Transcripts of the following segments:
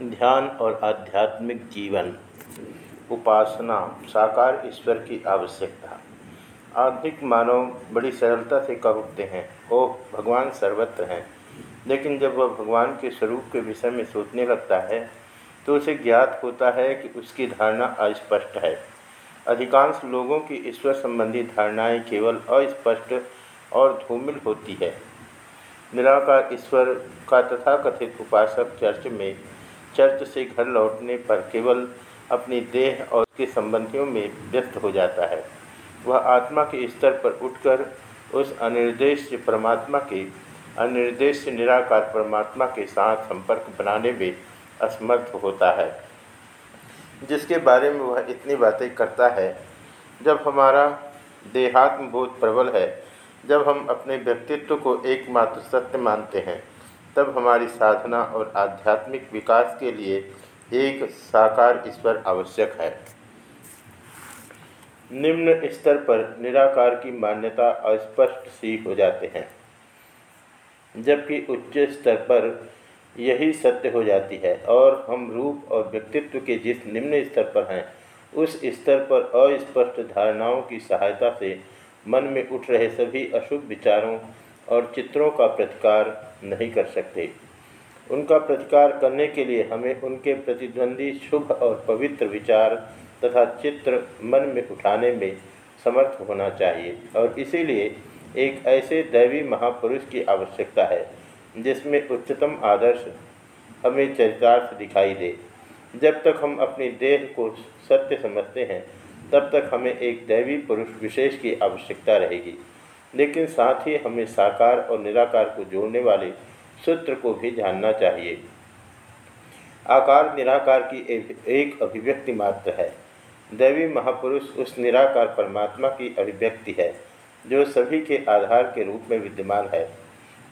ध्यान और आध्यात्मिक जीवन, उपासना, साकार ईश्वर की आवश्यकता। आधुनिक मानव बड़ी सरलता से कह उठते हैं? ओह, भगवान सर्वत्र हैं। लेकिन जब वह भगवान के स्वरूप के विषय में सोचने लगता है तो उसे ज्ञात होता है कि उसकी धारणा अस्पष्ट है। अधिकांश लोगों की ईश्वर संबंधी धारणाएँ केवल अस्पष्ट और धूमिल होती है। निराकार ईश्वर का तथाकथित उपासक चर्च में चर्च से घर लौटने पर केवल अपनी देह और उसके संबंधियों में व्यस्त हो जाता है। वह आत्मा के स्तर पर उठकर उस अनिर्देश परमात्मा के अनिर्देश निराकार परमात्मा के साथ संपर्क बनाने में असमर्थ होता है, जिसके बारे में वह इतनी बातें करता है। जब हमारा देहात्म बोध प्रबल है, जब हम अपने व्यक्तित्व को एकमात्र सत्य मानते हैं तब हमारी साधना और आध्यात्मिक विकास के लिए एक साकार ईश्वर आवश्यक है। निम्न स्तर पर निराकार की मान्यता अस्पष्ट सी हो जाते हैं, जबकि उच्च स्तर पर यही सत्य हो जाती है और हम रूप और व्यक्तित्व के जिस निम्न स्तर पर हैं, उस स्तर पर अस्पष्ट धारणाओं की सहायता से मन में उठ रहे सभी अशुभ विचारों और चित्रों का प्रतिकार नहीं कर सकते। उनका प्रतिकार करने के लिए हमें उनके प्रतिद्वंदी शुभ और पवित्र विचार तथा चित्र मन में उठाने में समर्थ होना चाहिए। और इसीलिए एक ऐसे दैवी महापुरुष की आवश्यकता है, जिसमें उच्चतम आदर्श हमें चरितार्थ दिखाई दे। जब तक हम अपनी देह को सत्य समझते हैं, तब तक हमें एक दैवी पुरुष विशेष की आवश्यकता रहेगी। लेकिन साथ ही हमें साकार और निराकार को जोड़ने वाले सूत्र को भी जानना चाहिए। आकार निराकार की एक अभिव्यक्ति मात्र है। दैवी महापुरुष उस निराकार परमात्मा की अभिव्यक्ति है, जो सभी के आधार के रूप में विद्यमान है।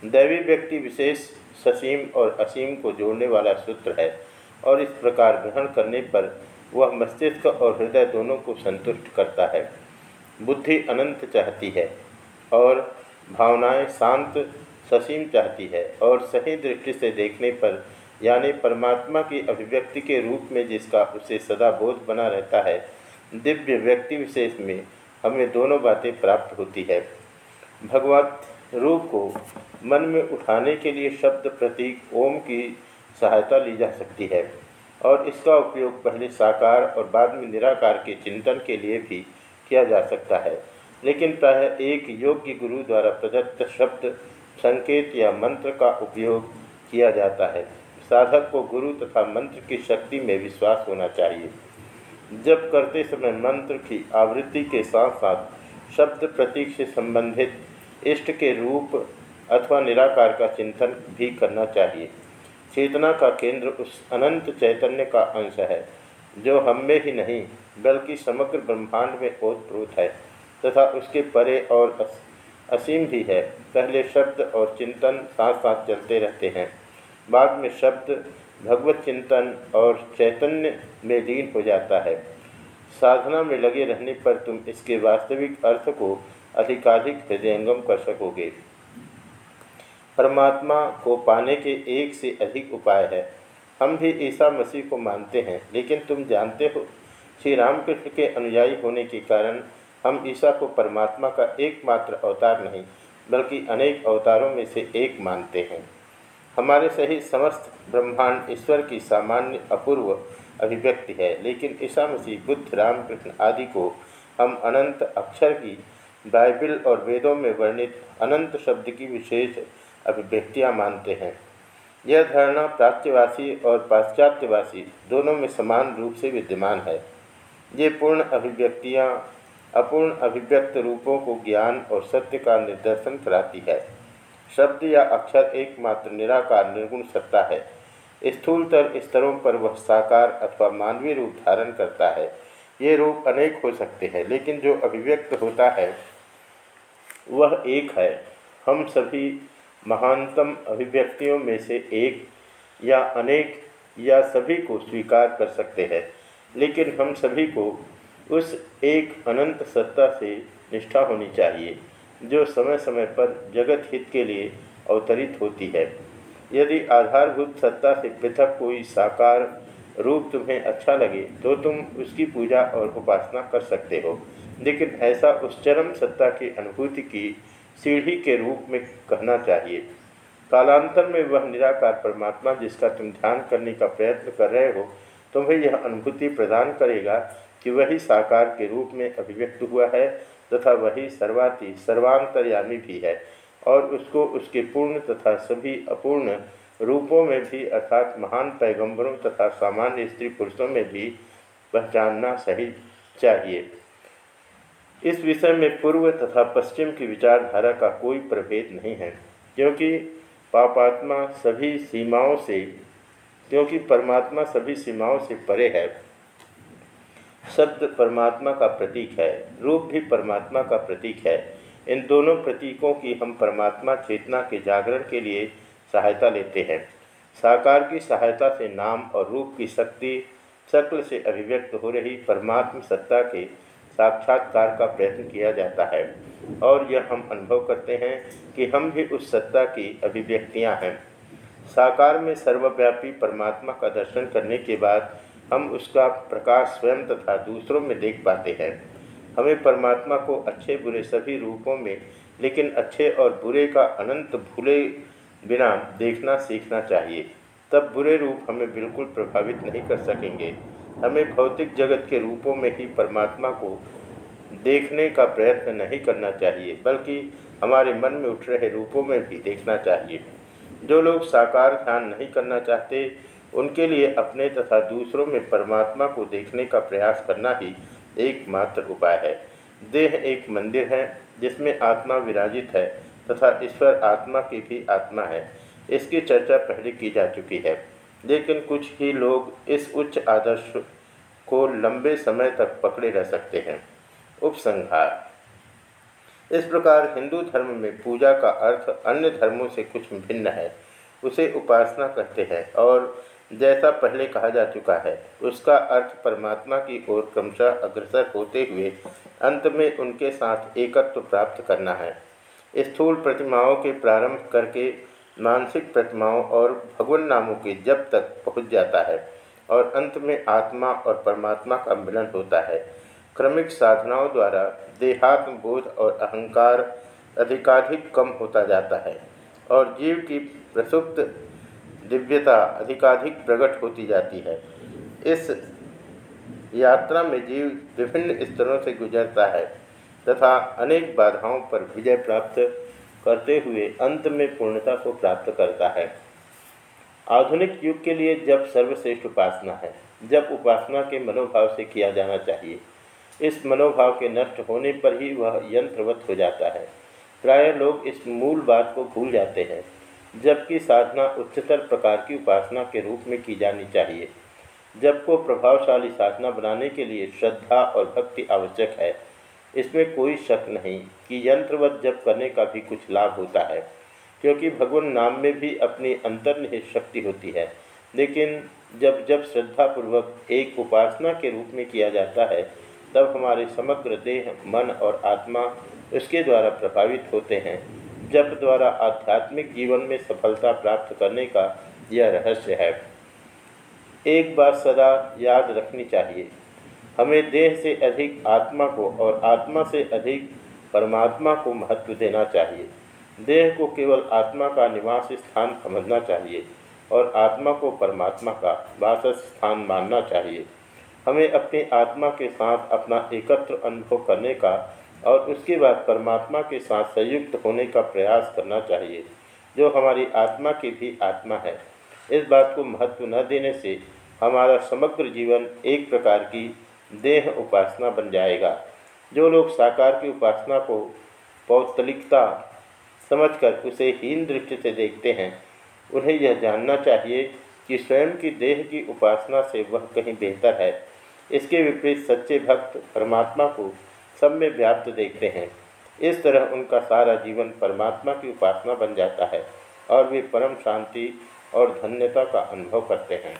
दैवी व्यक्ति विशेष ससीम और असीम को जोड़ने वाला सूत्र है और इस प्रकार ग्रहण करने पर वह मस्तिष्क और हृदय दोनों को संतुष्ट करता है। बुद्धि अनंत चाहती है। और भावनाएँ शांत ससीम चाहती है और सही दृष्टि से देखने पर, यानी परमात्मा की अभिव्यक्ति के रूप में जिसका उसे सदा बोध बना रहता है, दिव्य व्यक्ति विशेष में हमें दोनों बातें प्राप्त होती है। भगवत रूप को मन में उठाने के लिए शब्द प्रतीक ओम की सहायता ली जा सकती है और इसका उपयोग पहले साकार और बाद में निराकार के चिंतन के लिए भी किया जा सकता है। लेकिन प्रायः एक योग्य गुरु द्वारा प्रदत्त शब्द, संकेत या मंत्र का उपयोग किया जाता है। साधक को गुरु तथा मंत्र की शक्ति में विश्वास होना चाहिए। जब करते समय मंत्र की आवृत्ति के साथ साथ शब्द प्रतीक से संबंधित इष्ट के रूप अथवा निराकार का चिंतन भी करना चाहिए। चेतना का केंद्र उस अनंत चैतन्य का अंश है, जो हम में ही नहीं, बल्कि समग्र ब्रह्मांड में ओतप्रोत है। तथा उसके परे और असीम भी है। पहले शब्द और चिंतन साथ साथ चलते रहते हैं। बाद में शब्द, भगवत चिंतन और चैतन्य में लीन हो जाता है। साधना में लगे रहने पर तुम इसके वास्तविक अर्थ को अधिकाधिक हृदयंगम कर सकोगे। परमात्मा को पाने के एक से अधिक उपाय है। हम भी ईसा मसीह को मानते हैं, लेकिन तुम जानते हो, श्री रामकृष्ण के अनुयायी होने के कारण हम ईसा को परमात्मा का एकमात्र अवतार नहीं, बल्कि अनेक अवतारों में से एक मानते हैं। हमारे सही समस्त ब्रह्मांड ईश्वर की सामान्य अपूर्व अभिव्यक्ति है, लेकिन ईसा मसीह, बुद्ध, रामकृष्ण आदि को हम अनंत अक्षर की बाइबिल और वेदों में वर्णित अनंत शब्द की विशेष अभिव्यक्तियाँ मानते हैं। यह धारणा प्राच्यवासी और पाश्चात्यवासी दोनों में समान रूप से विद्यमान है। ये पूर्ण अभिव्यक्तियाँ अपूर्ण अभिव्यक्त रूपों को ज्ञान और सत्य का निर्देशन कराती है। शब्द या अक्षर एकमात्र निराकार निर्गुण सत्ता है। स्थूलतर स्तरों पर वह साकार अथवा मानवीय रूप धारण करता है। ये रूप अनेक हो सकते हैं, लेकिन जो अभिव्यक्त होता है, वह एक है। हम सभी महानतम अभिव्यक्तियों में से एक या अनेक या सभी को स्वीकार कर सकते हैं, लेकिन हम सभी को उस एक अनंत सत्ता से निष्ठा होनी चाहिए, जो समय समय पर जगत हित के लिए अवतरित होती है। यदि आधारभूत सत्ता से पृथक कोई साकार रूप तुम्हें अच्छा लगे तो तुम उसकी पूजा और उपासना कर सकते हो। लेकिन ऐसा उस चरम सत्ता की अनुभूति की सीढ़ी के रूप में कहना चाहिए। कालांतर में वह निराकार परमात्मा जिसका तुम ध्यान करने का प्रयत्न कर रहे हो, तुम्हें यह अनुभूति प्रदान करेगा कि वही साकार के रूप में अभिव्यक्त हुआ है तथा वही सर्वाति, सर्वांतर्यामी भी है और उसको उसके पूर्ण तथा सभी अपूर्ण रूपों में भी अर्थात महान पैगंबरों तथा सामान्य स्त्री पुरुषों में भी पहचानना सही चाहिए। इस विषय में पूर्व तथा पश्चिम की विचारधारा का कोई प्रभेद नहीं है, क्योंकि पापात्मा सभी सीमाओं से, क्योंकि परमात्मा सभी सीमाओं से परे है। शब्द परमात्मा का प्रतीक है, रूप भी परमात्मा का प्रतीक है। इन दोनों प्रतीकों की हम परमात्मा चेतना के जागरण के लिए सहायता लेते हैं। साकार की सहायता से नाम और रूप की शक्ति शक्ल से अभिव्यक्त हो रही परमात्म सत्ता के साक्षात्कार का प्रयत्न किया जाता है। और यह हम अनुभव करते हैं कि हम भी उस सत्ता की अभिव्यक्तियाँ हैं। साकार में सर्वव्यापी परमात्मा का दर्शन करने के बाद हम उसका प्रकाश स्वयं तथा दूसरों में देख पाते हैं। हमें परमात्मा को अच्छे बुरे सभी रूपों में, लेकिन अच्छे और बुरे का अनंत भूले बिना देखना सीखना चाहिए। तब बुरे रूप हमें बिल्कुल प्रभावित नहीं कर सकेंगे। हमें भौतिक जगत के रूपों में ही परमात्मा को देखने का प्रयत्न नहीं करना चाहिए, बल्कि हमारे मन में उठ रहे रूपों में भी देखना चाहिए। जो लोग साकार ध्यान नहीं करना चाहते, उनके लिए अपने तथा दूसरों में परमात्मा को देखने का प्रयास करना ही एकमात्र उपाय है। देह एक मंदिर है, जिसमें आत्मा विराजित है तथा ईश्वर आत्मा की भी आत्मा है। इसकी चर्चा पहले की जा चुकी है, लेकिन कुछ ही लोग इस उच्च आदर्श को लंबे समय तक पकड़े रह सकते हैं। उपसंहार। इस प्रकार हिंदू धर्म में पूजा का अर्थ अन्य धर्मों से कुछ भिन्न है। उसे उपासना कहते हैं और जैसा पहले कहा जा चुका है, उसका अर्थ परमात्मा की ओर क्रमशः अग्रसर होते हुए अंत में उनके साथ एकत्व प्राप्त करना है। स्थूल प्रतिमाओं के प्रारंभ करके मानसिक प्रतिमाओं और भगवान नामों के जब तक पहुँच जाता है और अंत में आत्मा और परमात्मा का मिलन होता है। क्रमिक साधनाओं द्वारा देहात्म बोध और अहंकार अधिकाधिक कम होता जाता है और जीव की प्रसुप्त दिव्यता अधिकाधिक प्रकट होती जाती है। इस यात्रा में जीव विभिन्न स्तरों से गुजरता है तथा अनेक बाधाओं पर विजय प्राप्त करते हुए अंत में पूर्णता को प्राप्त करता है। आधुनिक युग के लिए जब सर्वश्रेष्ठ उपासना है, जब उपासना के मनोभाव से किया जाना चाहिए इस मनोभाव के नष्ट होने पर ही वह यंत्रवत हो जाता है। प्राय लोग इस मूल बात को भूल जाते हैं, जबकि साधना उच्चतर प्रकार की उपासना के रूप में की जानी चाहिए। जब को प्रभावशाली साधना बनाने के लिए श्रद्धा और भक्ति आवश्यक है। इसमें कोई शक नहीं कि यंत्रवत जप करने का भी कुछ लाभ होता है, क्योंकि भगवान नाम में भी अपनी अंतर्निहित शक्ति होती है। लेकिन जब जब श्रद्धापूर्वक एक उपासना के रूप में किया जाता है तब हमारे समग्र देह, मन और आत्मा उसके द्वारा प्रभावित होते हैं। जप द्वारा आध्यात्मिक जीवन में सफलता प्राप्त करने का यह रहस्य है। एक बात सदा याद रखनी चाहिए। हमें देह से अधिक आत्मा को और आत्मा से अधिक परमात्मा को महत्व देना चाहिए। देह को केवल आत्मा का निवास स्थान समझना चाहिए और आत्मा को परमात्मा का वास स्थान मानना चाहिए। हमें अपनी आत्मा के साथ अपना एकत्र अनुभव करने का और उसके बाद परमात्मा के साथ संयुक्त होने का प्रयास करना चाहिए, जो हमारी आत्मा की भी आत्मा है। इस बात को महत्व न देने से हमारा समग्र जीवन एक प्रकार की देह उपासना बन जाएगा। जो लोग साकार की उपासना को पौतलिकता समझकर उसे हीन दृष्टि से देखते हैं, उन्हें यह जानना चाहिए कि स्वयं की देह की उपासना से वह कहीं बेहतर है। इसके विपरीत सच्चे भक्त परमात्मा को सब में व्याप्त देखते हैं। इस तरह उनका सारा जीवन परमात्मा की उपासना बन जाता है और वे परम शांति और धन्यता का अनुभव करते हैं।